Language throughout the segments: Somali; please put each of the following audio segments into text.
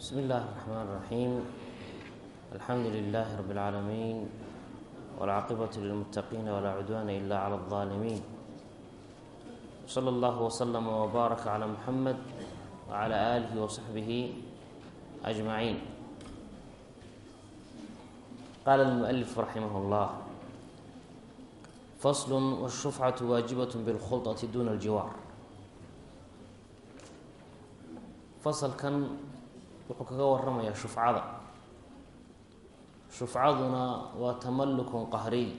بsم الlh الرحmن الرحيم الحمdu لله رب العاalمين والعاaqبة للمتقين ولا عدوان إلا على الظالمين وصلى الله وسلم وbارك على محمد وعلى آله وصحبه أجمعين qال المؤلف رحimه الله فصل والشhفعة waaجiبة بالkhلطة dون الجiwاr faslkan wuxuu kaga waramayaa shufcada shufcaduna waa tamalukun qahriy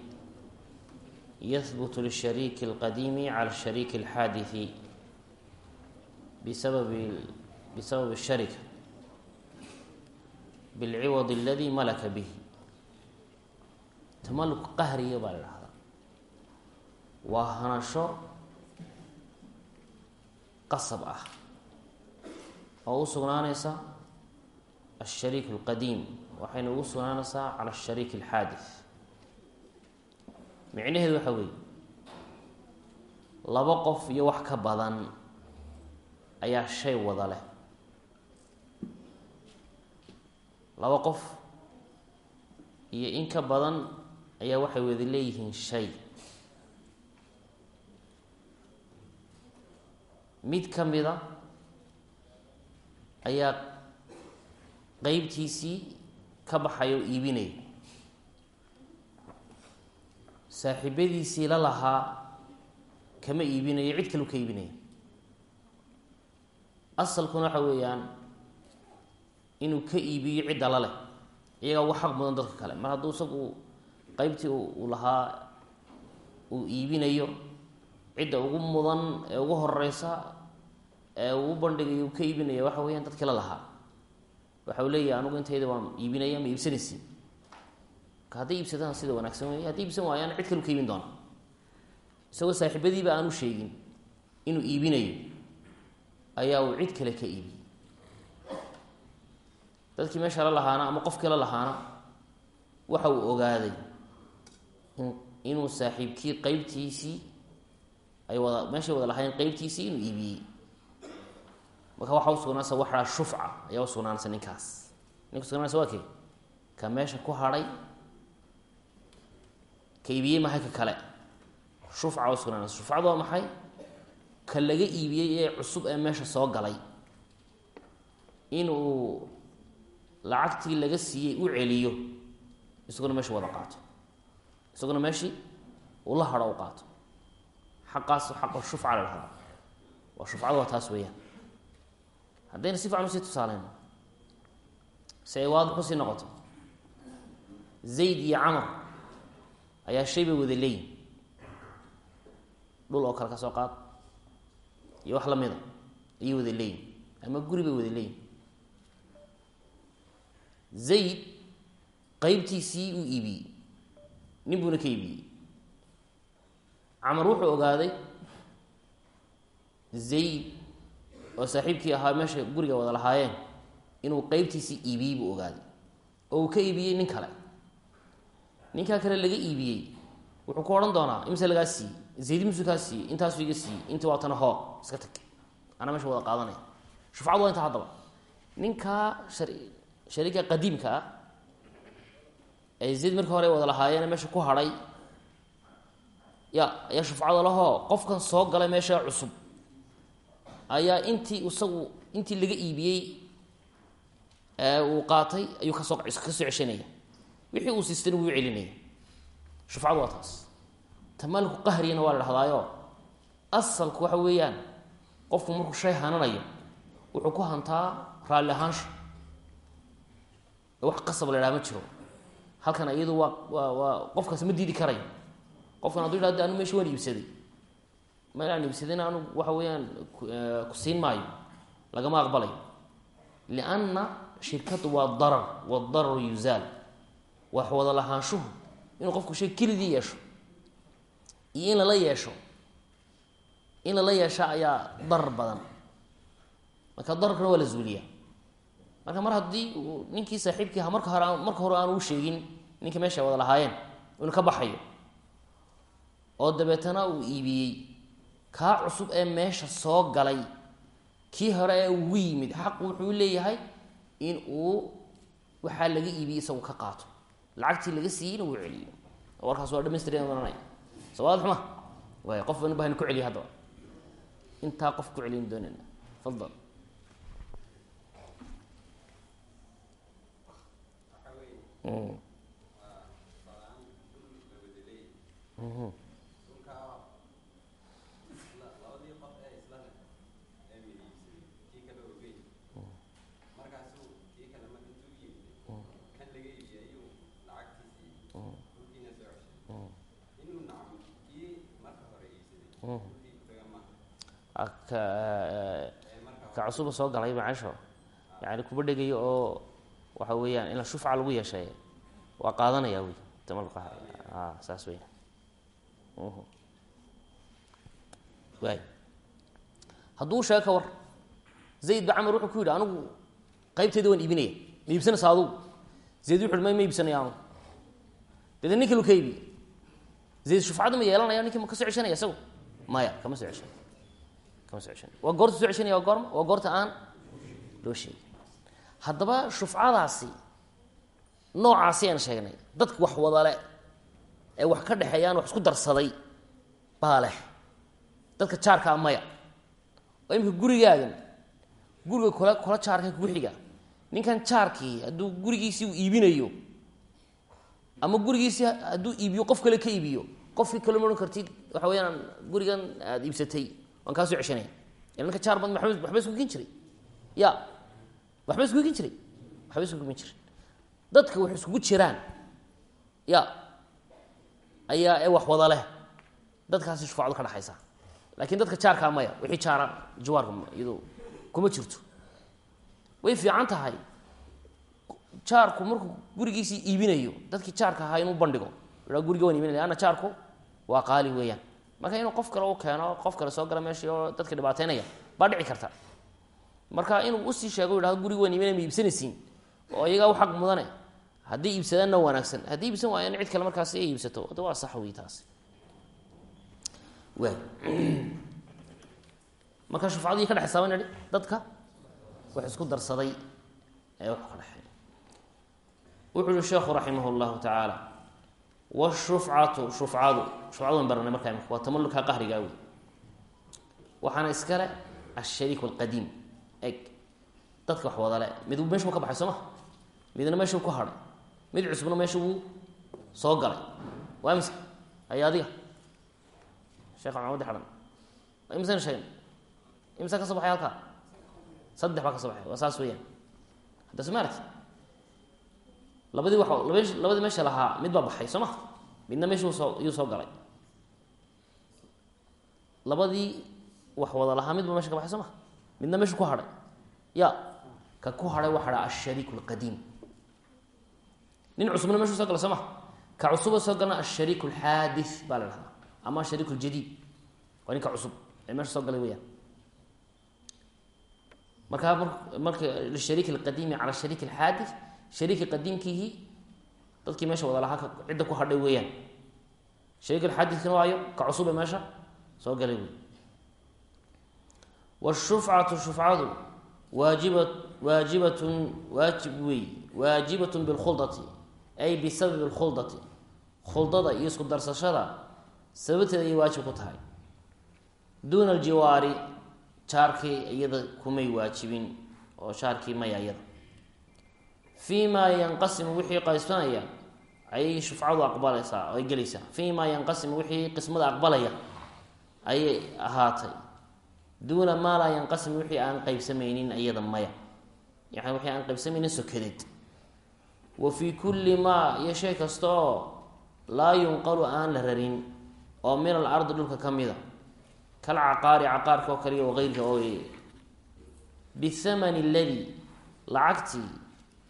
yahbutu lishariiki اlqadiimi cala shariiki اlxaadiثi bisababi bisababi الsharika bilciwad اladi malaka bihi tamaluk qahriya baa la dhahdaa waa hanasho qasab ah oo u sugnaanaysa ashariik اlqadiim waxayna ugu sugnaanaysaa cala ashariik اlxaadith micnaheedu waxa weeye laba qof iyo wax ka badan ayaa shay wada leh laba qof iyo in ka badan ayaa waxay wada leeyihiin shay mid ka mida ayaa qeybtiisii ka baxaya oo iibinaya saaxiibadiisii la lahaa kama iibinayo cid kalu ka iibinaya asalkuna waxa weeyaan inuu ka iibiyo cidda la leh iyagaa uga xaq mudan dadka kale. Mar hadduu isagu qeybtii uu lahaa uu iibinayo cidda ugu mudan ee ugu horeysa ee uu bandhigayo uu ka iibinaya waxa weeyaan dadkii la lahaa waxa uu leeyahay anugu intayda waan iibinaya ma iibsanaysi hadday iibsadaan sida wanaagsan wey hadday iibsan waayaan cid kalu ka iibin doona. Isagoo saaxiibadiiba aanu sheegin inuu iibinayo ayaa uu cid kale ka iibiyey dadkii meesha la lahaana ama qofkii la lahaana waxa uu ogaaday in inuu saaxiibkii qeybtiisii ay wada meeshay wada lahaayeen qeybtiisii inuu iibiyey marka waxaa usugnaanaysa waxaa shufca ayaa usugnaanaysa ninkaas. Ninka usugnaanaysa waa kee ka meesha ku hadhay ka iibiyey mahay ka kale? Shufca usugnaanaysa shufcadu waa maxay? Ka laga iibiyey ee cusub ee meesha soo galay. Inuu lacagtii laga siiyey u celiyo isaguna meesha wada qaato. Isaguna meeshii uu la u qaato. Xaqaas xaqo shufca la dhahdaa waa shufcadu waa taas weeyaan haddayna si fiican u sii tusaaleyno si ay waadix u sii noqoto. Zayd iyo camar ayaa shay bay wada leeyihiin dhul oo kale ka soo qaad. Iyo wax lamida ayay wada leeyihiin ama guri bay wada leeyihiin zayd qeybtiisii uu iibiyey. Nin buuna ka iibiyey. Camar wuxuu ogaaday zayd oo saaxiibkii ahaa meesha guriga wada lahaayeen inuu qeybtiisii iibiyey buu ogaaday. Oo uu ka iibiyey nin kale. Ninkaa kale laga iibiyey wuxuu ku odhan doonaa imise lagaa siiyey? Zayd misu kaa siiyey? Intaasuu iga siiyey? Inta waa tana hoo iska tag. Anaa meesha wada qaadanaya. Shufcadu waa intaa haddaba ninkaa shar qadiimka ah ee zayd markii hore wada lahaayeen meesha ku hadhay ya ayaa shufcada lahoo qofkan soo galay meesha cusub ayaa intii isagu intii laga iibiyey uu qaatay ayuu ka soo ka soo ceshanaya wixii uu siistana wuu celinaya shufcadu waa taas. Tamalku qahriyana waa la dhahdaayo. Asalku waxa weeyaan qofku markuu shay hananayo wuxuu ku hantaa raalli ahaansha wax qasab la idhaha ma jiro. Halkan iyadu waa waa waa qofkaas ma diidi karayo qofkan hadduu yidhahdo anu meshi waan iibsaday ma aan iibsadayna anu waxa weeyaan ku siin maayo lagama aqbalayo lianna shirkaddu waa darar wadararu yuzaal. Wax wada lahaanshuhu inuu qofku shay kelidii yeesho iyo in lala yeesho in lala yeesha ayaa darar badan. Marka dararkana waa la zuuliyaa. Marka mar haddii ninkii saaxiibkii marka hore marka hore aanu u sheegin ninkii meesha wada lahaayeen inuu ka baxayo oo dabeetana uu iibiyey kaa cusub ee meesha soo galay. Kii hore ee ugu yimid xaq wuxuu leeyahay in uu waxaa laga iibiyey isagu ka qaato. Lacagtii laga siiyeyna uu celiyo warkaas waa dhamaystireen oranaya soo waadix ma waay qof ban bahaynu ku celiya haddaba intaa qof ku celin doonayna fadal mm. Ka cusuba soo galay macasho yani kuba dhegayo oo waxa weeyaan in la shufca lagu yeeshay. Waa qaadanaya wey tamalqa saas weya hadduu sheeg war zayd ba camar wuxuu ku yidhi anigu qaybteeda waan iibinaya. Ma iibsanaysa adugu zayd wuxu uhi ma iibsanaya anu dede nin kalu ka iibiye. Zayd shufcadu ma yeelanaya ninki ma ka soo ceshanaya isagu? Maya kama soo ceshanay waa goorta soo ceshanaya waa goorma? Waa goorta aan loo sheegin haddaba shufcadaasi noocaasi aan sheegnay. Dadka wax wadale ee wax ka dhexeeyaan wax isku darsaday baa leh. Dadka jaarkaa maya. Oo imika gurigaagan guriga kula kula jaarkan kugu ninkan jaarkii hadduu gurigiisii uu iibinayo ama gurigiisii hadduu iibiyo qof kale ka iibiyo qofkii kale ma odhan kartid waxa weyaan gurigan aada iibsatay waan kaa soo ceshanaya ila ninka jaar bad waba waxba isku gen jiray. Ya waxba isku gen jiray. Waxba isku gen jiray. Dadka wax iskugu jiraan. Ya ayaa ee wax wada leh. Dadkaasi shufacadu ka dhexaysa. Laakiin dadka jaarkaa maya wixii jaara jawaarka iyado kuma jirto. Way fiican tahay. Jaarku markuu gurigiisii iibinayo dadkii jaarka ahaa inuu bandhigo. A guriga waan iibinaya ana jaarku waa qaali weeyaan marka inuu qof kale u keeno qof kale soo gala meeshii oo dadka dhibaateynaya baa dhici karta. Marka inuu u sii sheego yidhahdo guriga waan iibinaya ma iibsanaysiin. Oo iyagaa u xaq mudane. Haddii iibsadaanna wanaagsan. Haddii iibsan waayaan cid kale markaasi ay iibsato de waa sax wey waay marka shufcadii ka dhexeysaa ban idhi dadka wax isku darsaday ee wax ka dhexeeya. Wuxuu yihi sheekhu raximah llahu tacaala washufcatu shufcadu shufcaduan baranay markaa imika waa tamalluka qahrigaa wey waxaana iskale ashariik alqadiim eg dadka wax wadale mid meeshu ka baxay soo midna meeshuu ku hadhay mid cusbna meesha wuu soo galay waa mise ay adiga sheekh maxamadi xadhan imsan sheegn imsa ka soo halkaa saddex baa ka soo baxay waa saas weeyaan hadda soo maarati labadii wa lab labadii meesha lahaa mid baa baxay soo ma midna meeshuu soo iyuu soo galay. Labadii wax wada lahaa mid baa meesha ka baxay soo ma midna meeshu ku hadhay. Ya ka ku hadhay waxa dhaa ashariik lqadiim nin cusubna meshuu soo gala soo ma ka cusuba soo galna ashariik alxaadi baa la dhahdaa ama ashariik ljadiid waa ninka cusub ee meesha soo galay weyaan markaa marka lishariik alqadiimi cala shariik alxaadi shariiki qadiimkiihi dadkii meesha wada lahaa cidda ku hadhay weeyaan. Shariik alxaadikana waayo ka cusube meesha soo galay wey washufcatu shufcadu waajiba waajibatun waajib wey waajibatun bilkhuldati ay bisababi lkhuldati. Khuldada iyo isku darsashada sababteeda ayay waajib ku tahay. Duuna aljiwaari jaarkii iyada kumay waajibin oo jaarkii maya iyada fii maa yanqasimu wixii qaybsanaya ayay shufcadu aqbalaysaa ay gelaysaa fii maa yanqasimu wixii qismada aqbalaya ayay ahaatay duuna maa laa yanqasim wixii aan qaybsamaynin iyada maya yani wixii aan qaybsamaynin sokadeed wa fii kulli maa iyo shay kasta oo laa yunqalu aan la rarin oo min al ardi dhulka ka mida kal caqaari caqaarka oo aladi lacagtii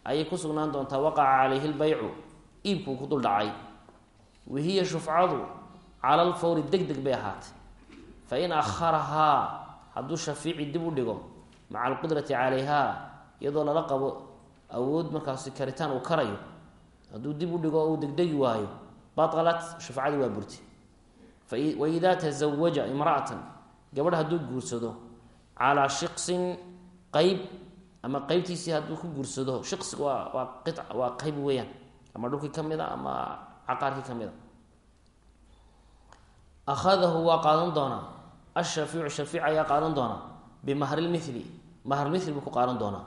ayay ku sugnaan doontaa waqaca calayhi lbaycu iibkuu ku dul dhacay. Wahiya shufcadu cala lfawri deg deg bay ahaatay. Fain akharahaa hadduu shafiici dib u dhigo maca alqudrati calayha iyadoo lala qabo awood markaasi karitaan uu karayo hadduu dib u dhigo o uu degdegi waayo batalat shufcadii waa burti waidaa tazawaja imra'atan gabadh hadduu guursado calaa shiqsin qeyb ama qeybtiisii hadduu ku guursado shiqsiga waa waa qic waa qeyb weeyaan. Ama dhulkii ka mid a ama caqaarkii ka mid a akhadahu waa qaadan doonaa. Ashaafiicu shaafiic ayaa qaadan doonaa. Bimahrlmithli mahrlmithli buu ku qaadan doonaa.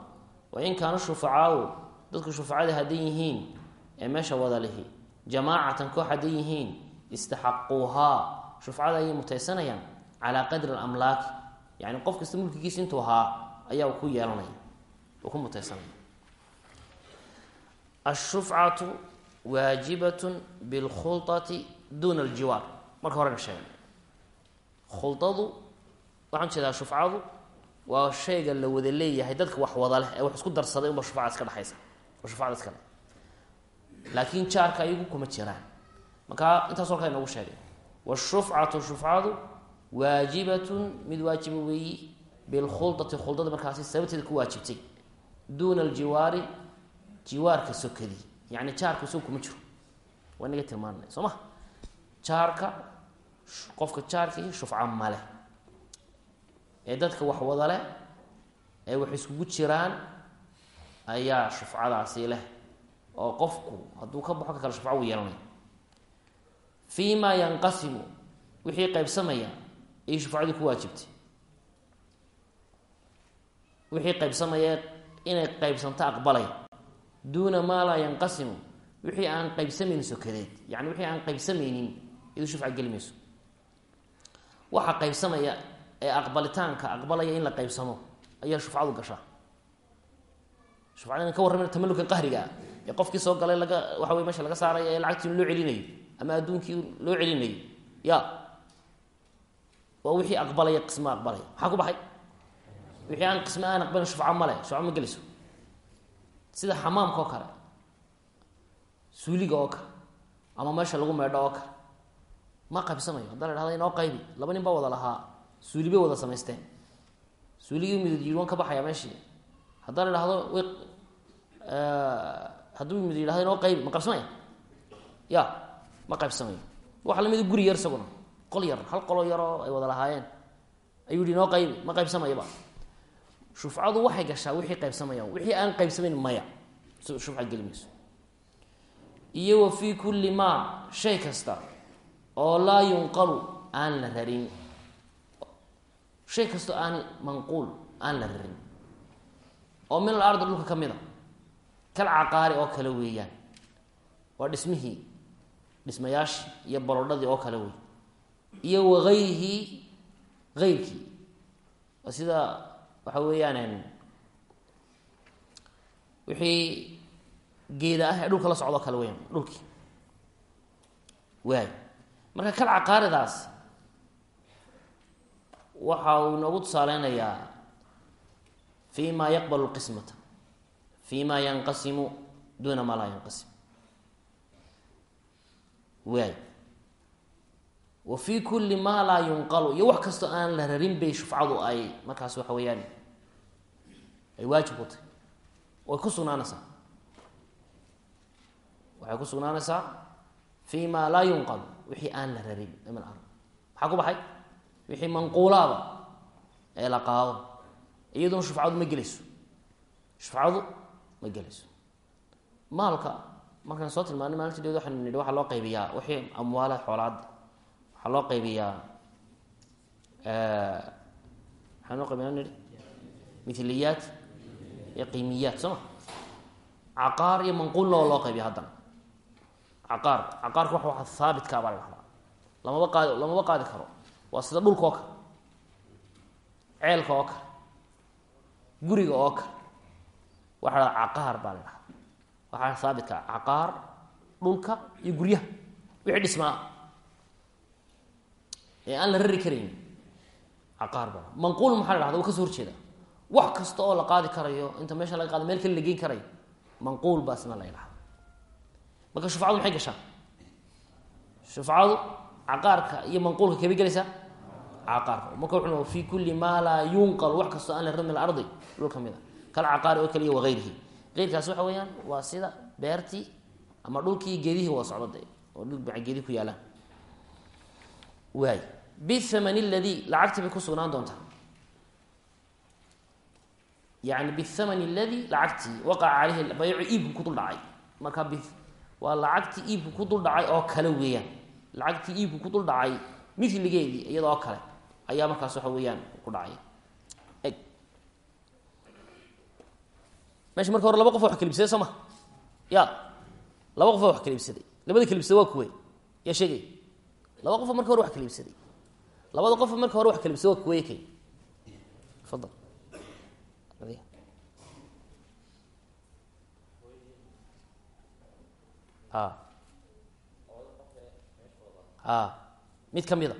Wain kaana shufacaau dadku shufacada hadday yihiin ee meesha wada lihi jamaacatan koox hadday yihiin istaxaquuhaa shufcada ayay mutaysanayaan calaa qadri alamlaaki. Yani qof kasta mulkigiisa intuu ahaa ayaa ku yeelanaya uu ku mutaysanaya ashufcatu waajibatun bilkhulati duuna aljiwaar marka horena sheegay khuladu waxaan jeedaa shufcadu waa shayga la wada leeyahay dadka wax wada leh wax isku darsaday unba shufacada iska dhexaysa oo shufacada iska leh laakiin jaarka ayagu kuma jiraan markaa intaas halkaa inoogu sheegay washufcatu shufcadu waajibatun mid waajiba weeyi bilkhulati khuldada markaasi sababteeda ku waajibtay duuna aljiwaari jiwaarka sokadii yani jaarka isagu kuma jiro waa inaga tilmaanay soo ma jaarka qofka jaarkii shufca male ee dadka wax wada leh ee wax iskugu jiraan ayaa shufcadaasi leh oo qofku hadduu ka baxo ka kale shufca uu yeelanaya fii ma yanqasimu wixii qaybsamaya ayay shufcadii ku waajibtay wixii qaybsamaya inay qaybsanto aqbalay duuna maa laa yanqasimu wixii aan qaybsamaynin sokadeed yani wixii aan qaybsamaynin iduu shufca geli waxa qaybsamaya ee aqbalitaanka aqbalaya in la qaybsamo ayaa shufcadu gashaa. Shufcada ka warramayna tamalluka qahriga ah ee qofkii soo galay laga waxa wey meesha laga saaraya ee lacagtii loo celinayo ama adduunkii loo celinayo. Ya waa wixii aqbalaya qisma aqbalaya. Maxaa ku baxay wixii aan qisme aan aqbalin shufca male shufca ma gelayso sida xamaamka oo kale suuliga oo kale ama meesha lagu meedho oo kale. Ma qaybsamayo haddaa la dhahda inoo qaybi. Laba nin baa wada lahaa suuli bay wada samaysteen. Suuligii midud yidhi waan ka baxaya meeshii. Haddaa la dhahdo way hadduu midud yidhahdo inoo qaybi ma qaybsamaya ya ma qaybsamayo. Waxa lamida guri yar isaguna qol yar hal qoloo yaroo ay wada lahaayeen. Ayuu yihi inoo qaybi ma qaybsamayaba shufcadu waxay gashaa wixii qaybsamayaan wixii aan qaybsamayn maya shufca geli mayso iyo wa fii kulli maa shay kasta oo laa yunqalu aan la rarin. Shay kastoo aan manquul aan la rarin. Oo min al dhulka ka mid a kal caqaari oo kale weeyaan. Waa dhismihii dhismayaashii iyo balodhadii oo kale wey iyo wagayrihi hayrkii oo sida waxa weeyaan wixii geeda ah ee dhulka la socdoo kale weyaan dhulkii. Waay marka kal caqaaridaas waxa uu inoogu tusaaleynayaa fi ma yaqbalu lqismata fi ma yanqasimu duuna maa laa yanqasim. Waay wa fi kuli maa laa yunqalu iyo wax kastoo aan la rarin bay shufcadu ay markaas waxa weeyaan ay waajib ku tahy way ku sugnaanaysaa. Waxay ku sugnaanaysaa fi ma laa yunqalu wixii aan la rarin min ard maxaa ku baxay? Wixii manquulaada ee la qaado. Iyaduna shufcadu ma gelayso. Shufcadu ma gelayso. Maalka markaan soo tilmaanay maalinti dheed waxaanu nidhi waxaa loo qaybiyaa wixii amwaalaha xoolaada waxaa loo qaybiyaa maxaan loo qaybiyaa nidhi mithliyaat iyo qiimiyaat soo iyo manquulna oo loo qaybiya haddana. Caqaar caqaarka wax waxa haabitka baa la dhahdaa lamaba qaadi lamaba karo. Waa sida dhulka oo kale ceelka oo kale guriga oo kale. Waxaa la caqaar baa la dhahaa waxaa dhulka iyo guryaha. Wixii dhismaa. Ee aan la rari karayn. Caqaar baa manquul maxaa la wa ka soo horjeeda wax kasta oo la qaadi karayo inta meesha laga qaado meel kale la geyn karayo manquul baa isna la ydhahda marka shufcadu maxay gashaa? Shufcadu caqaarka iyo manquulka kabay gelaysaa caqaarka. Marka wuxuu fi kuli maa laa yunqal wax kastoo aan la rarin min alardi dhul ka mid a kal caqaari oo kaliya wagayrihi eyrkaas waxa weeyaan waa sida beertii ama dhulkii geedihii wada socdo de oo dhul maa geedihi ku yaalaan waay. Bithamani ladii lacagtii bay ku sugnaan doontaa yani bithamani aladi lacagtii waqaca caleyhi baycu iibku ku dul dhacay marka waa lacagtii iibku ku dul dhacay oo kale weeyaan lacagtii iibku ku dul dhacay miligeedii iyadoo kale ayaa markaas waxa weeyaan ku dhacay meesha marka hore laba qof wax kalibsaday soo ma ya laba qof wax kalibsaday labada kalibsaday waa kuwe yaa sheegay laba qof marka hore wax kalibsaday labada qof marka hore wax kalibsaday waa kuwe kay fadal a. A. Mid kamida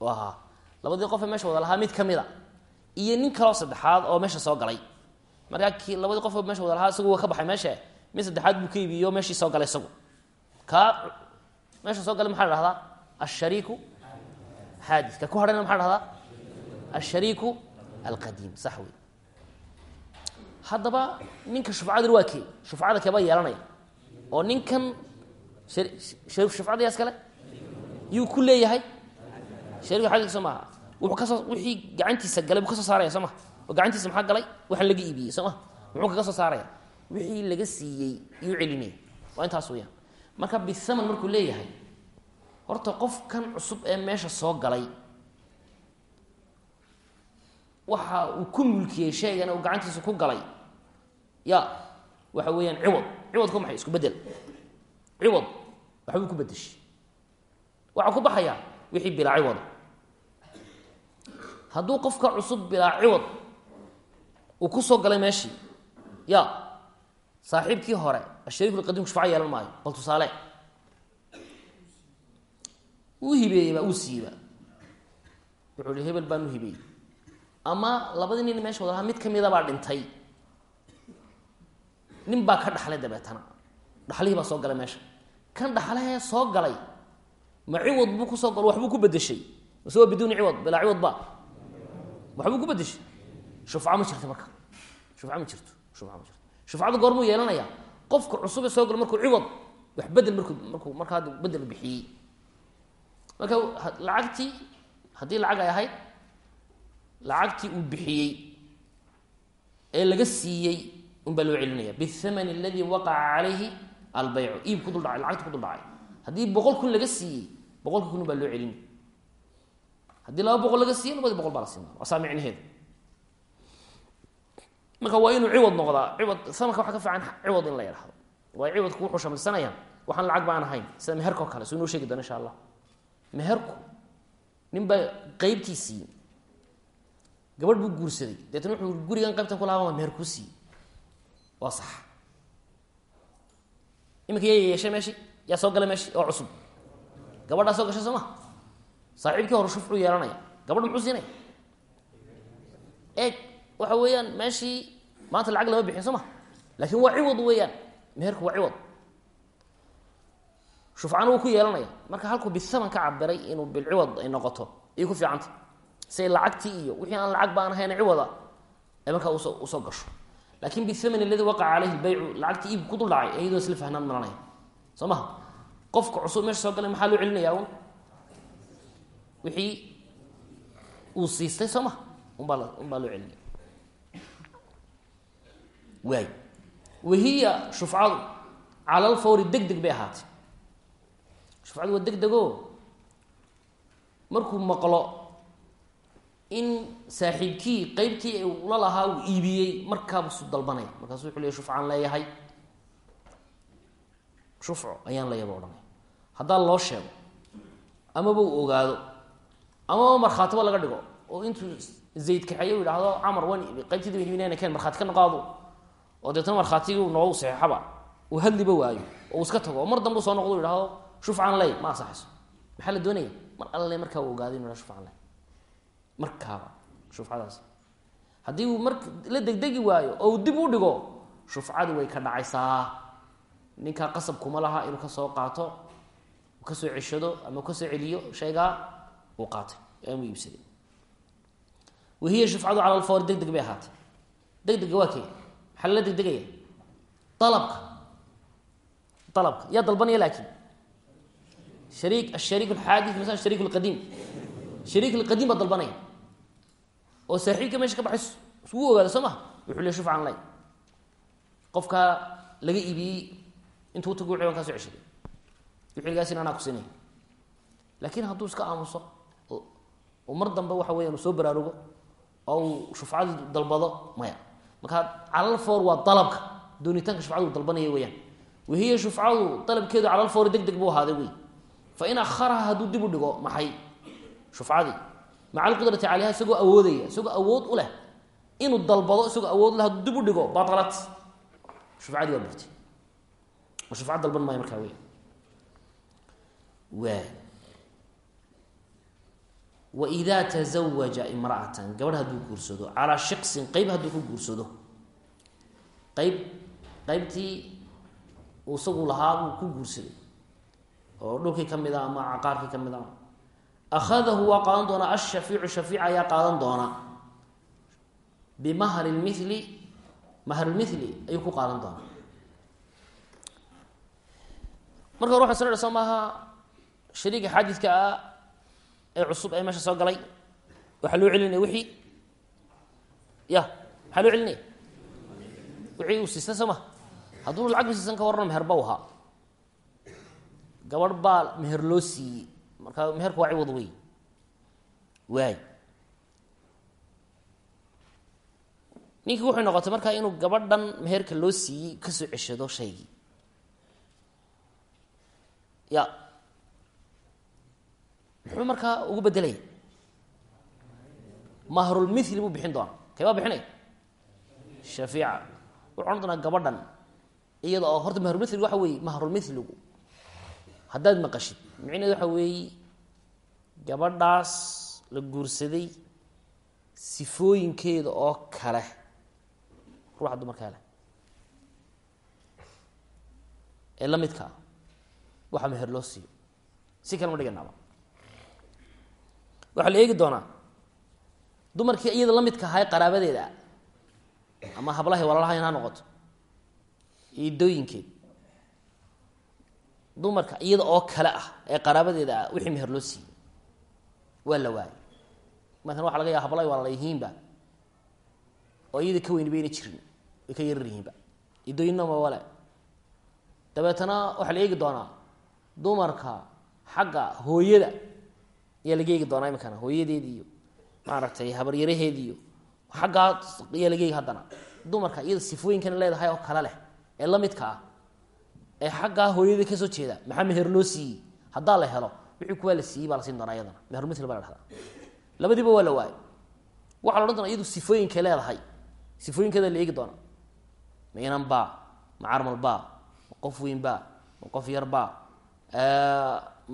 ha labadii qof ee meesha wada lahaa mid kamida iyo nin kaloo saddexaad oo meesha soo galay. Markaa ki labadii qof meesha wada lahaa isagu waa ka baxay meesha. Mid saddexaad buu ka iibiyo meeshii soo galay isagu. Kaa meesha soo galay maxaa la dhahdaa ashariiku xaadis ka ku hadhayna maxaa la dhahdaa ashariiku alqadiim sax haddaba ninka shufcadan waa kee shufcada keebaa yeelanaya oo ninkan shufcada yaas kale yuu ku leeyahay shariku xaadis soo maaha wuxuu ka soo wixii gacantiisa galay buu ka soo saaraya soo maha oo gacantiisa maxaa galay waxaan laga iibiyey soo maha muxuu kaga soo saaraya wixii laga siiyey iyuu celinaya waa intaas weyaan marka bithaman markuu leeyahay horta qofkan cusub ee meesha soo galay waxa uu ku mulkiyey sheegan uu gacantiisa ku galay. Ya waxa weeyaan ciwad. Ciwadku maxay? Isku bedel. Ciwad. Waxbuu ku bedeshay waxaa ku baxaya wixii bilaa ciwada hadduu qofka cusub bilaa ciwad uu ku soo galay meeshii ya saaxiibkii hore ashariiku lqadiimku shufca yeelan maayo. Bal tusaale wuu hibeeyeyba uu siiyeyba wuxuu hebel baan hibeeyey ama labadii nin meesha wada lahaa mid kamida baa dhintay. Nin baa ka dhaxlay dabeetana. Dhaxlihii baa soo galay meesha. Kan dhaxlahee soo galay. Ma ciwad buu ku soo galo waxbuu ku bedeshay mase waa biduuni ciwad? Bilaa ciwad ba waxbuu ku bedeshay shufca ma jirto marka. Shufca ma jirto. Shufca ma jirto. Shufcada goormuu yeelanaya. Qofka cusub ee soo galo markuu ciwad wax bedel markuu markuu markaa bedel bixiyey. Marka lacagtii haddii lacag ay ahayd lacagtii uu bixiyey ee laga siiyey unbaa loo celinaya. Bithamani aladi waqaca calayhi albaycu iib ku dul dhacay lacagta ku dul dhacay. Haddii boqol kun laga siiyey boqolka kun baa loo celin haddii laba boqol laga siiye labadii boqol baa la siina waa saa micnaheedu marka waa inuu ciwad noqdaa ciwad samanka waxaa ka fiican ciwad in la yidhahdo waayo ciwadku wuxuu shamilsanaya waxaan lacag ahayn. Baa qeybtii siiyey gabadh buu guursaday. Deetna wuxuu gurigan qaybtan ku lahaa meher kuu siiyey waa sax. Iminka yaa yeeshay meeshi? Yaa soo galay meeshi? Oo cusub. Gabadhaa soo gashay soo ma saaxiibkii hore shufcuu yeelanaya. Gabadha muxuu siinaya eeg waxa weeyaan meeshii maanta lacag lama bixin soo ma laakiin waa ciwad weeyaan. Meherku waa ciwad. Shufcana wuu ku yeelanaya. Marka halkuu bisaman ka cabiray inuu bilciwad ay noqoto ayay ku fiicanta say lacagtii iyo wixii aan lacag baan ahayn ciwada ay markaa u soo gasho. Laakin bihaman aladi waqaca caleyhi lbaycu lacagtii iibku ku dul dhacay iyadoo isla fahnaan maranaya soo maha qofka cusub meesha soo galay maxaa loo celinaya un wixii uu siistay soo maha unbaa unbaa loo celinaya. Waay. Wahiya shufcadu cala lfawri deg deg bay ahaatay. Shufcadu waa deg dego markuu maqlo in saaxiibkii qeybtii ula lahaa uu iibiyey markaabusu dalbanaya markaasu wuxuu leey shufcaan leeyahay. Shufco ayaan leeyahay ba odhanaya haddaa loo sheego amaba uu ogaado amaba markhaatiba laga dhigo oo intuu zayd kaxeeyo u yidhaahdo camar wan qaybtayda iibinayna keen markhaati ka noqaado oo deetna markhaatigii noogu saxeexaba uu hadliba waayo oo iska tago oo mar dambe soo noqdo u yidhahdo shufcaan ley ma asaxayso maxaa la doonaya mar alle markaa uu ogaado inu yhahdo shufcaan ley markaaba. Shufcadaas. Haddii uu mar la degdegi waayo oo uu dib u dhigo shufcadii way ka dhacaysaa. Ninkaa qasab kuma laha inuu ka soo qaato ka soo ceshado ama ka soo celiyo shaygaa uu qaatay. Ama iibsaday. Wahiya shufcadu cala lfawr deg bay ahaatay. Deg waa kee? Maxaa lala degdegaya? Alabka alabka yaa dalbanaya laakiin. Shariik ashariik alxaadis masala shariik alqadiim shariik alqadiim baa dalbanaya oo saaxiibka meesha ka baxay isuu ogaada soo maha wuxuu le shufcan lay. Qofkaa laga iibiyey intuu tagu ciwan kaa so ceshaday. Wixilgaasina anaa ku sinay laakiin hadduu iska aamuso oo mar dambe waxa weyan soo baraarugo oo uu shufcadii dalbado maya. Marka calal foor waa dalabka. Doonitaanka shufcadu dalbanaya weyaan wahiya shufcadu dalabkeedu calal foor deg deg buu ahaaday wey fa in akharaha hadduu dib u dhigo maxay? Shufcadii maca alqudrati caleyha isagoo awoodaya isagoo awood u leh inuu dalbado isagoo awood leh hadduu dib u dhigo baalat shufcadii waa burtay oo shufca dalban maayo markaa wey waay waidaa tazawaja imra'atan. Gabadh hadduu guursado calaa shiqsin qeyb hadduu ku guursado. Qeyb qeybtii uu isagu lahaa ku guursaday. Oo dhulkii ka mid a ama caqaarkii ka mid a akhadahu waa qaadan doonaa ashaiicu shaiic ayaa qaadan doona bimahri lmili mahrulmithli ayuu ku qaadan doonaa marka hore waxan soo dhsa maaha shariiga xaadidka ah ee cusub ee meesha soo galay waxaa loo celinaya wixii ya maxaa loo celinaya wixii uu siista soo ma siisan ka warrano meher ba u baa meher loo siiyey marka meherku waa ciwad wey waay. Ninkii wuxuy noqotay markaa inuu gabadhan meherka loo siiyey ka soo ceshado shaygii. Ya. Muxuu markaa ugu bedelaya mahrulmithli buu bixin doona kay baa bixinaya shafiica wuxuu odhan doonaa gabadhan. Iyada oo horta mahrulmithligu waxa weeye mahrulmithligu haddaad maqashid. Micneed waxa weeye gabadhaas la guursaday sifooyinkeeda oo kale. Ruuxa dumarkaa leh ee la midka ah waxa meher loo siiyo. Si kale ma dhiganaaba. Waxaa la eegi doonaa dumarkii iyada la midka ahaa ee qaraabadeeda ama hablahay walalahayn ha noqoto iidooyinkeed dumarka iyada oo kale ah ee qaraabadeeda ah wixii meher loo siiyey waa la waayay. Maala waxa laga yaaba hablahay walala yihiinba. Oo iyada ka weyni bayna jirin way ka yarar yihiinba. Iidooyinnama wale. Dabeetana waxaa la eegi doonaa dumarka xagga hooyada. Ayaa laga eegi doonaa imikana hooyadeed iyo maaragtay habaryaraheed iyo xaggaa ayaa laga eegi haddana. Dumarka iyada sifooyinkana leedahay oo kale leh ee la midka ah ee xaggaa hooyadii ka soo jeeda maxaa meher loo siiyey? Haddaa la helo wixii kuwaa la siiyey baa la siin doonaa iyadana. Mehermithli baa la dhahdaa. Labadiiba waa la waayay waxaa la odhan doonaa iyadu sifooyinkay leedahay. Sifooyinkeeda la eegi doona ma inan baa ma carmal baa ma qof weyn baa ma qof yar baa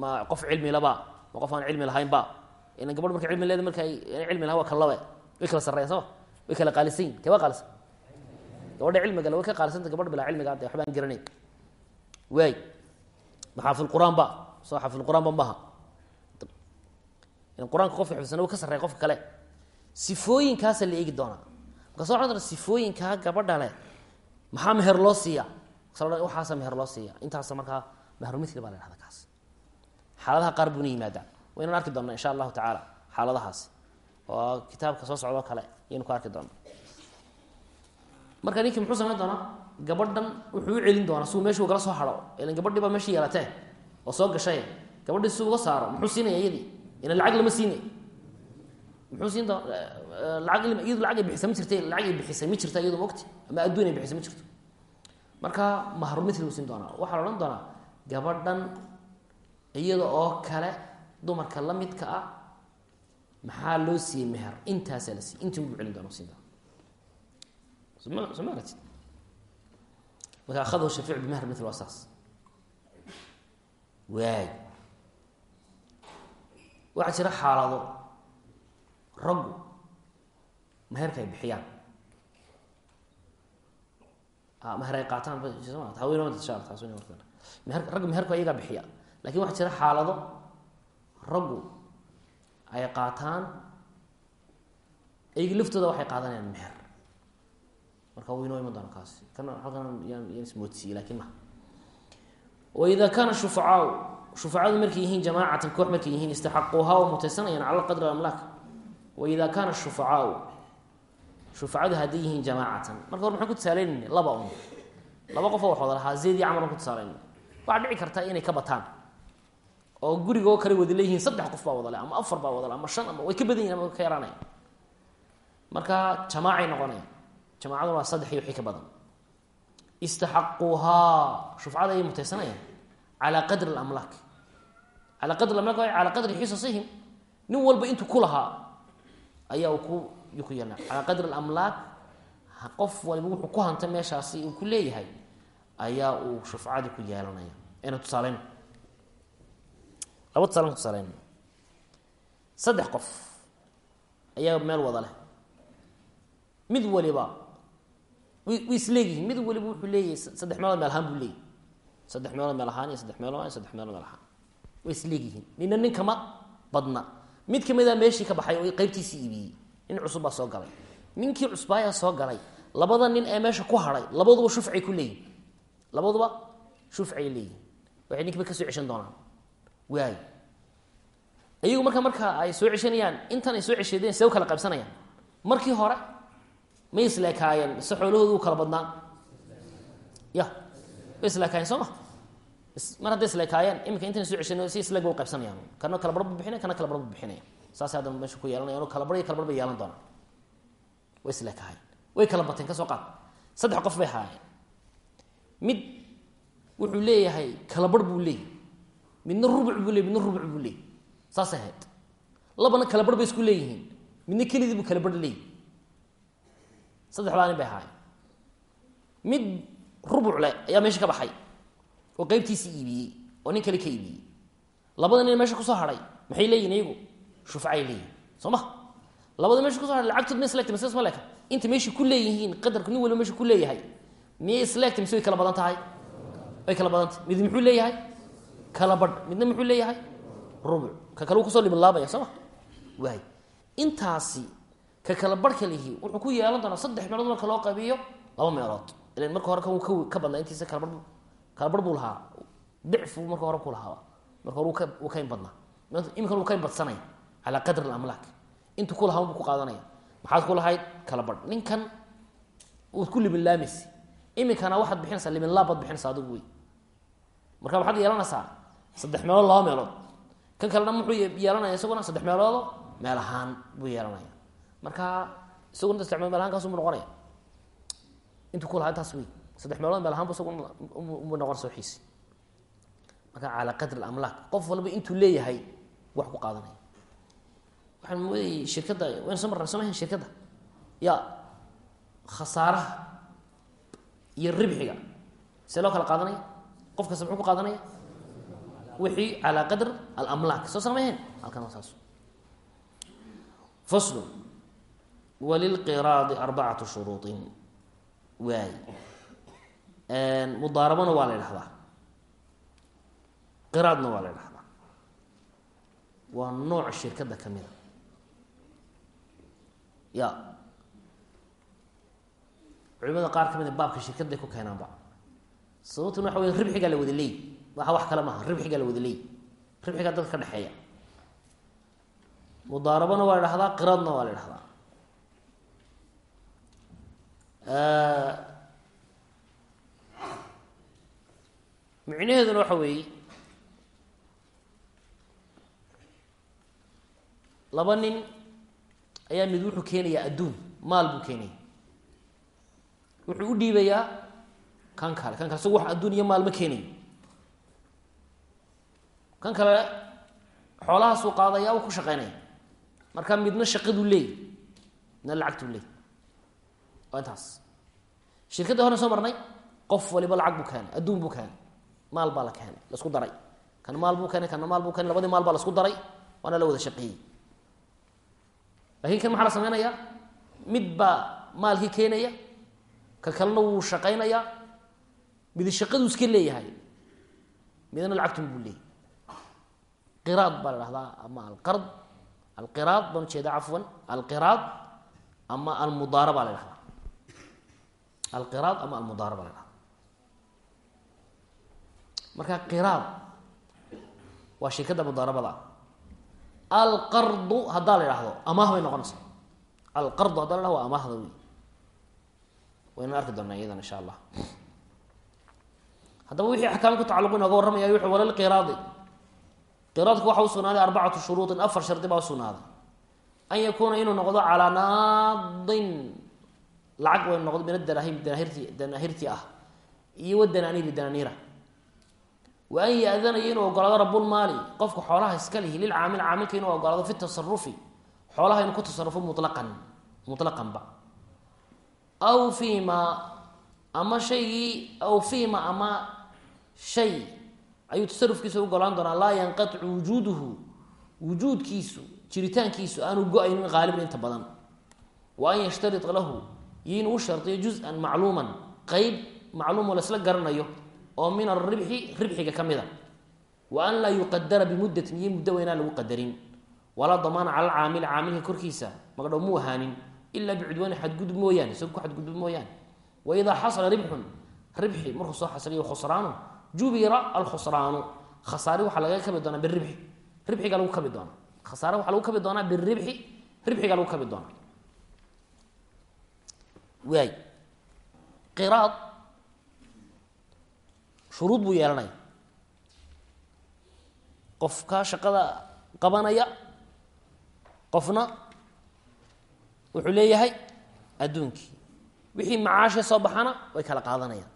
ma qof cilmilaba ma qof aan cilmi lahayn ba ilan gabadh marka cilmi leeda marka cilmi lahayn waa labe way kala sarreeya soo way kala qaalisan yihiin kee waa qaalisan? Gabadha cilmiga le way ka qaalisanta gabadh bilaa cilmiga de waxba garanayn. Waay ma xaafilquraan ba soo xaafilquraan ba maha qur'aanka qofka xifdisana wa ka sarreeya qofka kale. Sifooyinkaasa la eegi doonaa. Markaas waxaa doona sifooyinkaa gabadha leh. Maxaa meher loo siiya waxaasa meher loo siiya intaasa markaa mehrumithli baa la dhahda kaas. Xaaladaha qaar buuna yimaadaa. Waynaan arki doonaa insha allahu tacaala xaaladahaasi oo kitaabka soo socdoo kale ayaynu ku arki doonaa marka ninkii muxuu samayn doonaa? Gabadhan wuxuu u celin doonaa. Siuu meeshu ugala soo haro. Ilan gabadhii baa meesha yeelatee oo soo gashay gabadhii si uga saaro muxuu siinaya iyadii? Ilan lacag lama siinay muxuu siin doon lacag iyadu lacag ay bixisa ma jirta lacag ay bixisay ma jirta iyadu mogti ama adduun ay bixisay ma jirto. Marka mahrumithli buu siin doonaa. Waxaa la odhan doonaa gabadhan iyada oo kale dumarka la midka ah maxaa loo siiyey meher? Intaasaa la siiyey. Intii buu celin doona siin doona soo ma aratid marka akhadahu shafiic bimeher mithl waa waay waxaa jira xaalado. Raggu meherka ay bixiyaan meher ay qaataan ragga meherku ayagaa bixiya. Lakin waxaa jira xaalado. Raggu ay qaataan. Aygi laftooda waxay qaadanayaan meher marka wuu inoo iman doona kaasi. Kana halkan yaan yaan ismoodsiiyey laakiin maha waida kaana shufacaau shufacadu markay yihiin jamaacatan koox markay yihiin istaxaquuhaa oo mutaysanayaan cala qadri amlaak. Waida kaana shufacaau shufacadu hadday yihiin jamaacatan. Marka hore maxaan ku tusaaleynayna laba un laba qofoo wax lahaa zayd iyo camar aan ku tusaalayna waxaa dhici karta inay ka bataan. Oo gurigoo kale wada leeyihiin saddex qof baa wadale ama afar baa wadale ama shan ama way ka badan yihiin ama ka yaraanaya marka jamaacay noqonaya jamaacadu waa saddex iyo wixii ka badan istaxaquuhaa. Shufcada ayay mutaysanayaan. Calaa qadri alamlaak. Calaa qadri amlak calaa qadri xisasihim. Nin walba intuu ku lahaa ayaa ku ku yeelna calaa qadri alamlaak qof waliba wuxuu ku hantay meeshaasi uu ku leeyahay ayaa uu shufcadii ku yeelanaya. Ayna tusaaleyn. Laba tusaalen tusaaleyn. Saddex qof ayaa meel wada leh. Mid waliba way isleeyihiin mid waliba wuxuu leeyahay saddex meelood meel ahaan buu leeyahy saddex meelood meel ahaan iyo saddex meelood saddex meelood meel ahaan. Way isleeyihiin nina nin kama badna. Mid ka mid a meeshii ka baxay oo qeybtiisii iibiyey nin cusub baa soo galay. Ninkii cusbaayaa soo galay. Labada nin ee meesha ku haray labaduba shufcay ku leeyihiin labaduba shufcay leeyihiin waxay ninkiiba ka soo ceshan doonaan. Waay iyagu marka marka ay soo ceshanayaan intan ay soo ceshadeen see u kala qaybsanayaan. Markii hore may isleekaayeen se xoolahoodu kala badnaan. Ya way isleekaayeen soo ma mar hadday isleekaayeen iminka intan soo ceshan si isleeg ba kana kala barbu bixinaya kana kala barbu bixinaya. Saasay haddana meesha ku yeelanayan oo kala bar iyo kala bar yeelan doonaan way isleekaayeen way kala bateen ka qaad. Saddex qof bay haayeen. Mid wuxuu leeyahay kala bar buu leeyahy midna rubuc buu leey midna rubuc buu leeyay saasay ahayd. Labana kala bar isku leeyihiin. Midna kelidii buu kala bar leeyahy saddexdaa nin bay ahaayeen. Mid rubuc le ayaa meesha ka baxay oo qeybtiisii iibiyey oo nin kale ka iibiyey. Labada nin meesha ku soo haray maxay leeyihiin iyagu? Shufcay leeyihiin soo ma? Labada meesha kuso haray lacagtood ma isleegtay mise isma inta meesha ku leeyihiin qadarku nin waliba meesha ku leeyahay miyay isleegtay mise way kala badan tahay? Way kala badan mid muxuu leeyahay? Kala badh. Midna muxuu leeyahay? Rubuc. Ka kale uu ku soo libanlaabaya soo ma? Waay. Intaasi ka kala lihi. Wuxuu ku yeelan doonaa saddex meelood marka loo qabiyo laba meelood. Ilan marka hore kan ka badnaa intiisa kala bar kala bar buu lahaa. Dicfu marka hore ku lahaa. Marka hore ka uu kayn badnaa. Iminkan uu kayn badsanaya calaa qadri alamlaak. Intuu ku lahaa buu ku qaadanaya. Maxaad ku lahayd kala barh ninkan uud ku libinlaamaysa iminkana waxaad bixinaysaa libinlaab baad bixinaysaa adigu wey. Marka waxaad yeelanaysaa? Saddex meelood laba meelood. Kan kalena muxuu yeelanaya isaguna saddex meeloodo meel ahaan buu yeelanaya marka isaguna meelood meel ahaan kaasuu noqonaya intuu ku lahaa intaas wey saddex meelood meel ahaan bu isaguna mu noqon sooxiisi marka calaa qadri alamlaak qof walba intuu leeyahay wax ku qaadanaya. Waxaan moodayay shirkadda waynu soo marnay soo mahan shirkadda. Ya khasaaraha iyo ribxiga see loo kala qaadanaya? Qof muxuu ku qaadanaya? Wixii calaa qadr alamlaak soo sameyheen halkan saas. Faslu walilqiraadi arbacatu shuruuطin waay. Mudaarabana waa la idhahdaa qiraadna waa la idhahdaa waa nooc shirkadda ka mida ya. Culimada qaar ka mid a baabka shirkadday ku keenaanba. Sababtuna waxa wey ribxigaa la wada waxa wax kale maaha ribxigaa la wada leey. Ribxigaa dadka ka dhexeeya. Mudaarabana waa la dhahdaa qiraadna waa la dhahdaa micnaheeduna waxa weeye laba nin ayaa mid wuxuu keenayaa adduun maal buu keenaya wuxuu u dhiibayaa kan kale kan kale isagu wax adduun iyo maal ma keenayo kan kale xoolahaasuu qaadaya u ku shaqeynaya marka midna shaqaduu leey midna lacagtuu leey waa intaas shirkadda hore soo marnay qof waliba lacag buu keenay adduun buu keenay. Maal baa la keenay lasku daray. Kan maal buu keenay kana maal buu keenay labadii maal baa lasku daray waana la wada shaqeeyey. Lakin kan maxaa la sameynayaa mid baa maalkii keenaya ka kalena wuu shaqaynayaa mid shaqaduu iska leeyahay midna lacagtun buu leeyahy qiraad baa la dhahdaa ama alqard alqiraad baan ujeeda cafwan alqiraad ama almudaara baa la dhahdaa alqiraad ama almudaara baa la dhahdaa marka qiraad waa shirkadda mudaarabada. Alqardu haddaa la idhahdo amaah bay noqonaysaa. Alqardu haddaa la dhahdo waa amaahda wey waynan arki doonaa iyadan insha allah. Haddaba wixii axkaam ku tacalluq inooga warramaya wuxuu walalqiraadi qiraadku waxa u sugnaaday arbacatu shuruudin afar shardi baa usugnaaday lacag way noqdo min adaraahim danaahirti danaahirti ah. Iyo wadananiiri dananiira wa an ya-danayo inuu ogolaado rabulmaali qofka xoolaha iska lihi lilcaamil caamilka inuu ogolaado fi tasarufi xoolaha inuu ku tasarufo mulaqan mutlaqanba aw fiima ama shaygii aw fiima ama shay. Ayuu tasarufkiisa u golaan doonaa. Laa yanqaicu wujuuduhu. Wujuudkiisu jiritaankiisu aanu go'aynin qaaliban inta badan. Wa an yashtaria lahu iyo inuu shardiyo juz-an macluuman qeyb macluumo laisla garanayo oo min aribxi ribxiga ka mid a wa an laa yuqadara bimuddatin iyo muddo weynaan lagu qadarin walaa damaana cala alcaamili caamilka korkiisa magdhow muu ahaanin ilaa bicudwaani xadgudub mooyaane isago ku xadgudub mooyaane. Waidaa xasala ribxun ribxi markuu soo xasaliyo khusraanu jubira alkhusraanu. Khasaari waxaa laga kabi doonaa biribxi ribxiga lagu kabi doonaa. Khasaare waxaa lagu kabi doonaa biribxi ribxiga lagu kabi doonaa waay. Qiraad. Shuruud buu yeelanaya qofka shaqada qabanaya qofna wuxuu leeyahay adduunkii. Wixii macaasha soo baxana way kala qaadanayaan.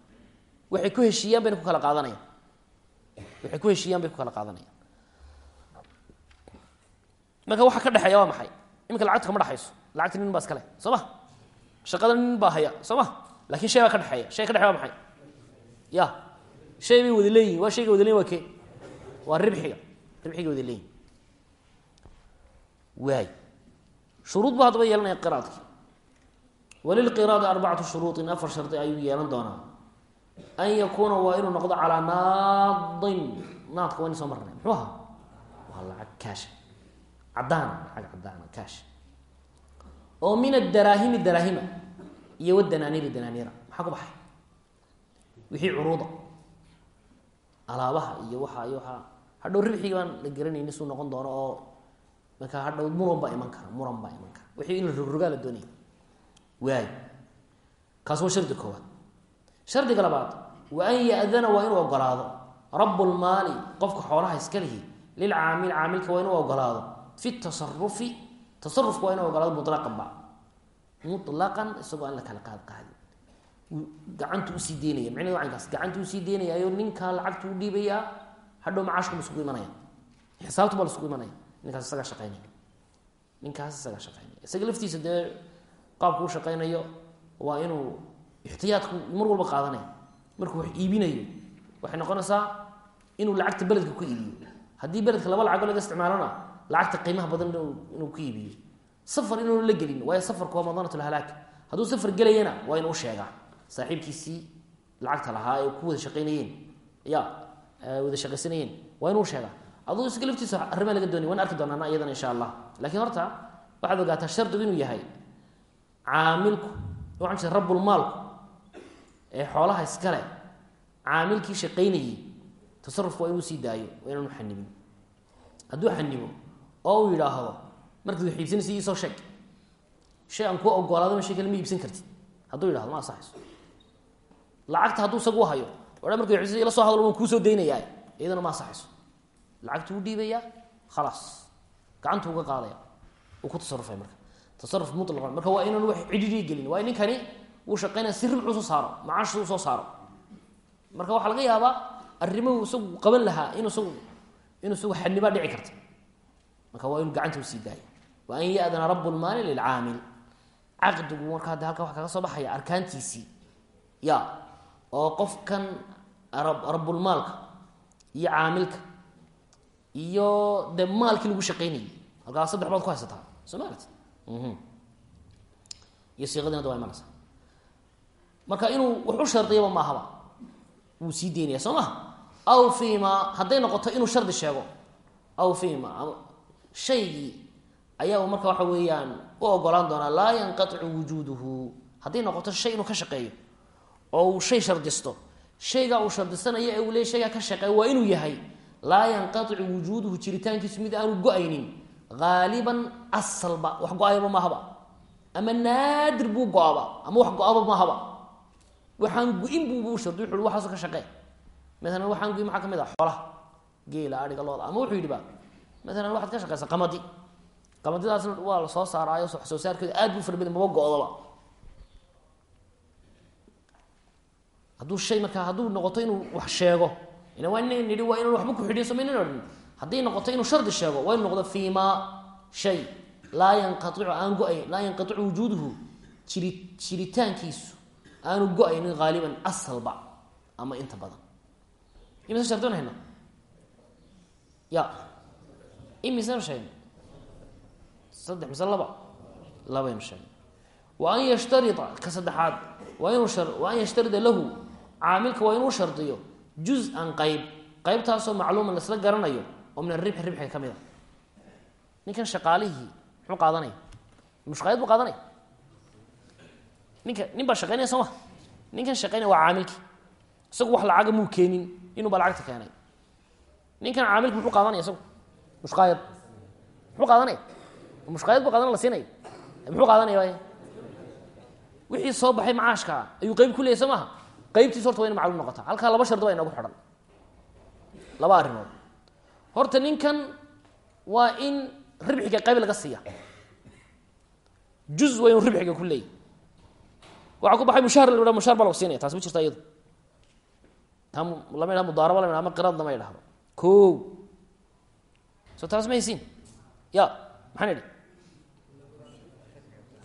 Waxay ku heshiiyaan bayna ku kala qaadanayaan. Waxay ku heshiiyaan bay ku kala qaadanayaan. Marka waxa ka dhexeeya waa maxay? Iminka lacagta kama dhexayso lacagta nin baa iska leh. Soo ma shaqada nin baa haya soo ma? Lakin baa ka dhexeeya shay ka dhexeya waa maxay? Ya shay bay waa shayga wada leyin waa ke waa ribxiga ribxiga wada leeyihiin waay. Shuruud buu haddaba yeelanaya qiraadki walilqiraadi arbacatu shuruuطin afar shardi ayuu yeelan doonaa. An yakuuna waa inuu noqdo calaa naadin. Naadka in soo marnay. Muxuu ahaa? Waa lacag kaasha caddaana oo min adaraahimi daraahima iyo wadanaaniiri danaaniira maxaa ku baxay? Wixii curuuda alaabaha iyo waxa iyo waaa hadhow ribxigi baan la garanayni suu noqon doono oo markaa hadhow muran baa iman kara muran baa iman kara. Wixii in la rogrogaa la doonaya waay kaas waa shardi koowaad. Shardiga labaad wa an ya-dana waa inuu ogolaado. Rabulmaali qofka xoolaha iska lihi lilcaamil caamilka waa inuu ogolaado. Fi tasarufi tasarufka waa inuu ogolaado mulaqan ba. Isagoo aan la kala qaad qaadin. Gacantu u sii deynaya micnhedu caynkaas gacantu u sii deynayaayo ninkaa lacagtu u dhiibayaa hadhow macaashkuma isugu imanaya. Xisaabtu baa la isugu imanaya. Ninkaas isagaa shaqeynaya. Ninkaas isagaa shaqeynaya. Isaga laftiisa dee qaabku u shaqeynayo waa inuu ixtiyaadku mar walba qaadanaya. Markuu wax iibinayo waxay noqonaysaa inuu lacagta beledka ku iibiyo. Haddii beledka laba lacago laga isticmaalona lacagta qiimaha badan inuu ku iibiyo. Safar inuunu la gelin waayo safarku waa madanatulhalaag hadduu safar gelayana waa inuu sheegaa. Saaxiibkiisii lacagta lahaa ee ku wada shaqeynayeen ya wada shaqaysanayeen. Waa inuu sheegaa. Aduu isaga laftiisa arrimaa laga doonay waan arki doonaana iyadana insha allah. Lakiin horta waxaad ogaataa shardigu inuu yahay caamilku waxaan jira rabulmaalku ee xoolaha iskale caamilkii shaqaynayey tasarufku waa inuu sii daayo waa inaanu xanibin hadduu xanibo oo uu yidhaahdo markaad wax iibsanaysa iisoo sheeg. Shay aan kuu ogolaado ma shay kale ma iibsan kartid. Hadduu yidhahdo ma asaxayso lacagta hadduu isagu hayo odha marka wax ila soo hadlo waan kuusoo daynayaa iyadana ma asaxayso lacagtu u dhiibayaa khalaas gacantu uga qaadaya. Uu ku tasarufay marka. Tasaruf mutlaqan marka waa inaan wax cidhidhii gelin. Waayo ninkani wuu shaqeynaya si ribcu soo saaro macaashsu u soo saaro. Marka waxaa laga yaabaa arrimuhu isagu qaban lahaa inuu isagu inuu isagu xanibaa dhici karta marka waa inuu gacanta u sii daaya wa an ya-dana rabu lmaali lilcaamil caqdigu marka hadda halka waxa kaga soo baxaya arkaantiisii. Ya oo qofkan rabulmaalka iyo caamilka iyo dee maalkii lagu shaqeynayay halkaa saddex baad ku haysataa. Soo maarati iyo siiqadina da waa imanaysa. Marka inuu wax u shardiyaba maahaba wuu sii deynaya soo aw fima hadday noqoto inuu shardi sheego. Aw fima shaygii ayaa marka waxa weeyaan u ogolaan doonaa laa yanqaicu wujuuduhu. Hadday noqoto shay inuu ka shaqeeyo oo uu shay shardisto shaygaa uu shardisanayo ee uu leey shaygaa ka shaqeeya waa inuu yahay laa yanqaicu wujuuduhu jiritaankiisu mid aanu go'aynin haaliban asalba wax go'ayaba mahaba ama naadir buu go-aba ama wax go-aba mahaba waxaan gu-in buubu shardi wuxu waxaaso ka shaqee maalan waxaan gu-in maxaa ka mid ah xoolaha geela adhiga looda ama wuxuu yidhi ba maalan waxaad ka shaqeysa qamadi. Qamadidaasna waa la soo saaraayo wax soo saarkeedu aad buu fara badan maba go-daba hadduu shay markaa hadduu noqoto inuu wax sheego ila waa ina nidhi waa inaan waxba ku xidhiyo somaynan odhan hadday noqoto inuu shardi sheego waa inu noqdo fii ma shay. Laa yanqaicu aan go'ayn laa yanqaicu wujuuduhu. Jiri jiritaankiisu aanu go'aynin haaliban asalba ama inta badan. Imise shardin hayna ya imisenu sheegna saddex mise laba labaynu sheegna wa an yashtarida ka saddexaad waa inuu wa an yashtarida lahu. Caamilka waa inuu shardiyo. Juz-an qayb. Qaybtaasoo macluuman laisla garanayo. Oo min aribxi ribxiga ka mid a ninkan shaqaalihii muxuu qaadanaya mushqaayad buu qaadanaya ninka nin baa shaqeynaya soo ma. Ninkan caamilkii isagu wax lacaga muu keenin. Inuu baa lacagta keenay. Ninkan caamilka muxuu qaadanaya isagu mushqaayad muxuu qaadanaya mushqaayad buu qaadan la siinaya muxuu qaadanaya wixii soo baxay macaashka ayuu qeyb ku leeyay soo maaha qeybtiis horta waa macluum noqota halkaa laba shardi baa inagu xidhan laba arrimood horta ninkan waa in ribxiga qayb laga siiya juz waa ribxiga ku leeyay waxaa ku baxay mushahar la mushahar baa lagu siinaya taas ma jirta iyado taa lama yidhahdo mudaaraba lama ama qiraad lama yidhahdo ko so taas ma haysiin ya maxaan idhi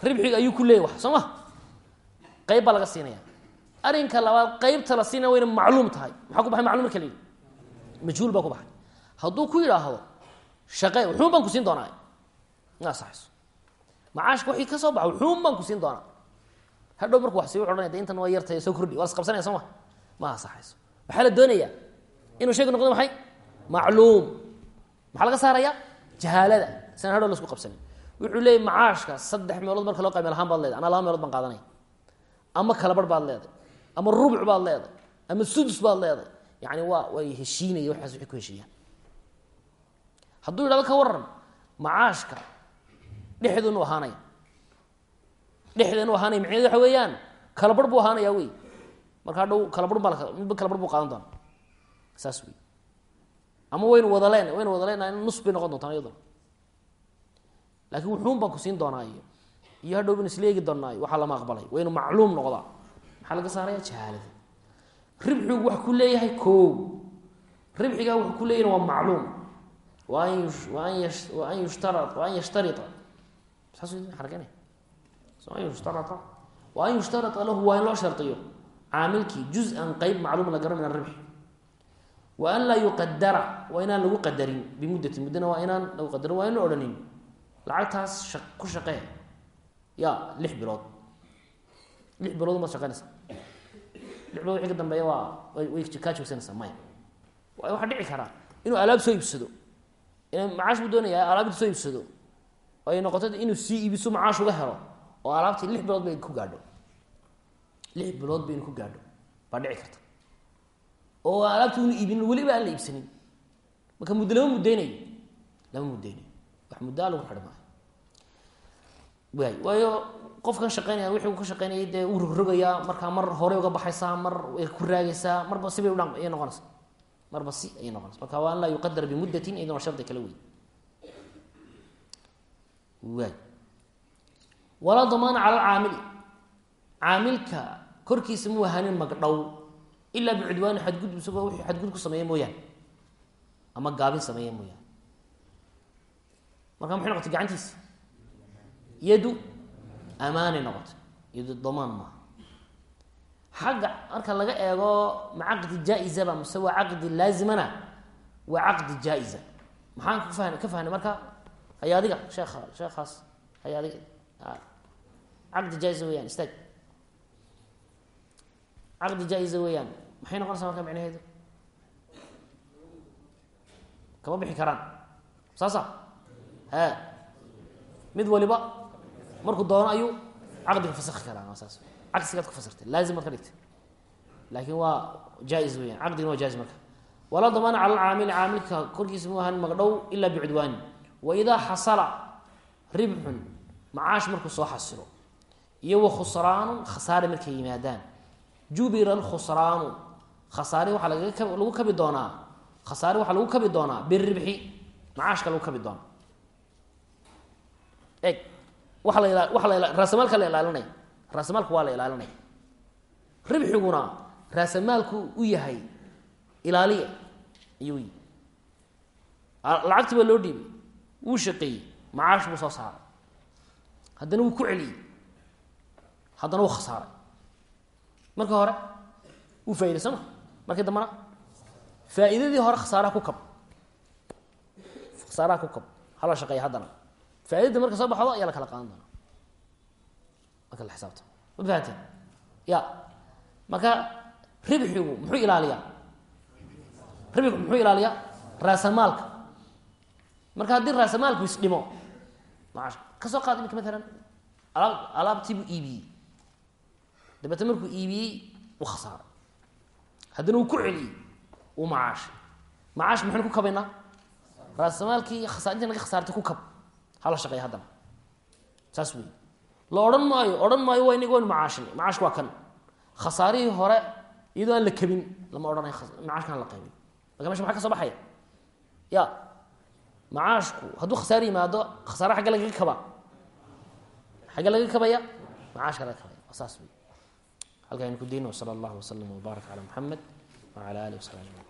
ribxiga ayuu wax soo ma? Qayb laga siinaya arrinka labaad qaybta la siinaya wayna macluum tahay. Maxaa ku baxay macluum marka majhuul baa ku baxay. Hadduu ku yidhaahdo shaqee wuxuun baan ku siin doonaa. Ma asaxayso macaashka wixii ka soo baxa wuxuun ku siin doonaa. Hadhow marku wax sii wuxu odhanaya intan waa yartay soo kordhi. Waa las qabsanaya soo ma? Ma asaxayso waxaa la doonayaa inuu shaygu noqdo maxay? Macluum maxaa laga saaraya? Jahaalada. Siaan hadhow lasku qabsanin. Wuxuu leeyay macaashka saddex meelood marka loo qay meel baad leeday anaa laba meelood baan qaadanaya ama kalabarh baad leeday ama rubuc baad leeday ama sudus baad leeday yani waa way heshiinaya waxaas waxay ku heshiiyaan hadduu yidhahdo ka waran macaashka dhexdeenu ahaanaya dhexdeenu ahaanaya micnehedu waxa weeyaan kalabarh buu ahaanaya wey marka hadhow kalabarh baa midba buu qaadan doona saas wey ama waynu wada leen waynu wada leenahay nus bay noqon doontaan iyaduna. Laakiin wuxuun baan ku siin doonaa iyo iyo hadhow ban isleegi doonaayo waxaa lama aqbalay. Waynu macluum noqdaa. Maxaa laga saaraya jahaalada ribxigu wax ku leeyahay ko ribxigaa wuxuu ku leeyahin waa macluum. Wa an wa an wa an yushtara wa an yashtaria an yushtaraa wa lahu waa in loo shardiyo caamilkii juz-an qeyb macluum la garo min aribxi wa an laa yuqadara waa inaan lagu qadarin bimuddatin muddana waa inaan lagu qadarin waa ina odhanin. Lacagtaas ku shaqee. Ya lix bilood. Lix bilood umaad shaqeynaysaa lix bilood wixii ka dambeeya waa way kaa joogsanaysaa maya. Waxaa dhici karaa inuu alaab soo iibsado. Ina macaash buu doonaya alaabta soo iibsado. Ay noqoto inuu sii iibiso macaash uga helo oo alaabtii lix bilood bay ku gaadho. Lix bilood bay inu ku gaadho. Baa dhici karta oo alaabta unu iibin weliba aan la iibsanin. Marka muddo lama lama muddeynayo wax muddaa lagu waay waayo qofkan shaqeynaya wixii uu shaqeynayay dee uu rogrogayaa markaa mar horey uga baxaysaa mar way ku raagaysaa marba sibay udhan ayay noqonaysaa marba si ayay noqonaysa. Marka waa an laa yuqadar bimuddatin iyaduna shardi kale wey waay walaa damaana cala alcaamili caamilka korkiisa mu ahaanin magdhow ilaa bicudwaani xadgudub isagoo wixii xadgud ku sameeya mooyaane ama gaabin sameeya mooyaane marka maxay noqotay gacantiisa yadu amaanay noqotay yadu damaan maaha xagga marka laga eego ma caqdi jaa-izaba mase waa caqdi laazimana waa caqdi jaa-iza maxaan ka fahn ka fahnay marka hay adiga sheekha sheekhaas hay adiga caqdi jaa-iza weyaan istaag caqdi jaa-iza weeyaan maxay noqonaysaa marka micnaheedu kama bixi karaan. Saasa? He mid waliba markuu doono ayuu caqdiga fasakhi karaa saas. Cagsigaad ku fasirtay laazim ka dhigtay. Laakiin waa jaa-is caqdigana waa jaa-is marka. Walaa damaana cala alcaamili caamilka korkiisa mu ahan magdhow ilaa bicudwaani waidaa xasala ribxun macaash markuu soo xasilo iyo wa khusraanu khasaare markay yimaadaan. Jubira alkhusraanu khasaare waxaa lagu kabi doonaa. Khasaare waxaa lagu kabi doonaa. Biribxi macaashka lagu kabi doonaa. Eg waa la waa la raasamaalka la ilaalinaya raasamaalku waa la ilaalinaya ribxiguna raasamaalku u yahay ilaaliya ayuu lacagtii baa loo dhiibay. Wuu shaqeeyey. Macaash buu soo saaray. Haddana wuu ku celiyey. Haddana wuu khasaaray. Marka hore wuu faa'iday soo markii dambana faa'iidadii hore khasaaraha ku kab. Khasaaraha ku kab. Hala shaqeeya haddana. Faaidada marka soo baxdo ayaa la kala qaadan doona marka la xisaabta. Ma fahanteen? Ya. Marka ribxigu muxuu ilaaliyaa? Ribxigu muxuu ilaaliyaa? Raasamaalka. Marka haddii raasamaalku isdhimo maash ka soo qaad iminka maalan alaab alaabtii buu iibiyey. Dabeetna markuu iibiyey uu khasaaray haddana uu ku celiyey uu macaashay macaash maxaynu ku kabaynaa? Raasamaalkii khasa intii naga khasaartay ku kab hala shaqeeya haddana. Saas wey la odhan maayo odhan maayo waa inaga waynu macaashinay macaashka waa kan. Khasaarihii hore iyadoo aan la kabin lama odhanayo macaashkaan la qaybin. Marka meesha maxa ka soo baxaya? Ya macaashku hadduu khasaare yimaado khasaare xagga lagaga kabaa xagga laga kabaya macaashka laga kabaya saas wey halkaa aynu ku dayno sala allahu wasalam wbaarak calaa muxamed wacala alih wasabi ajmain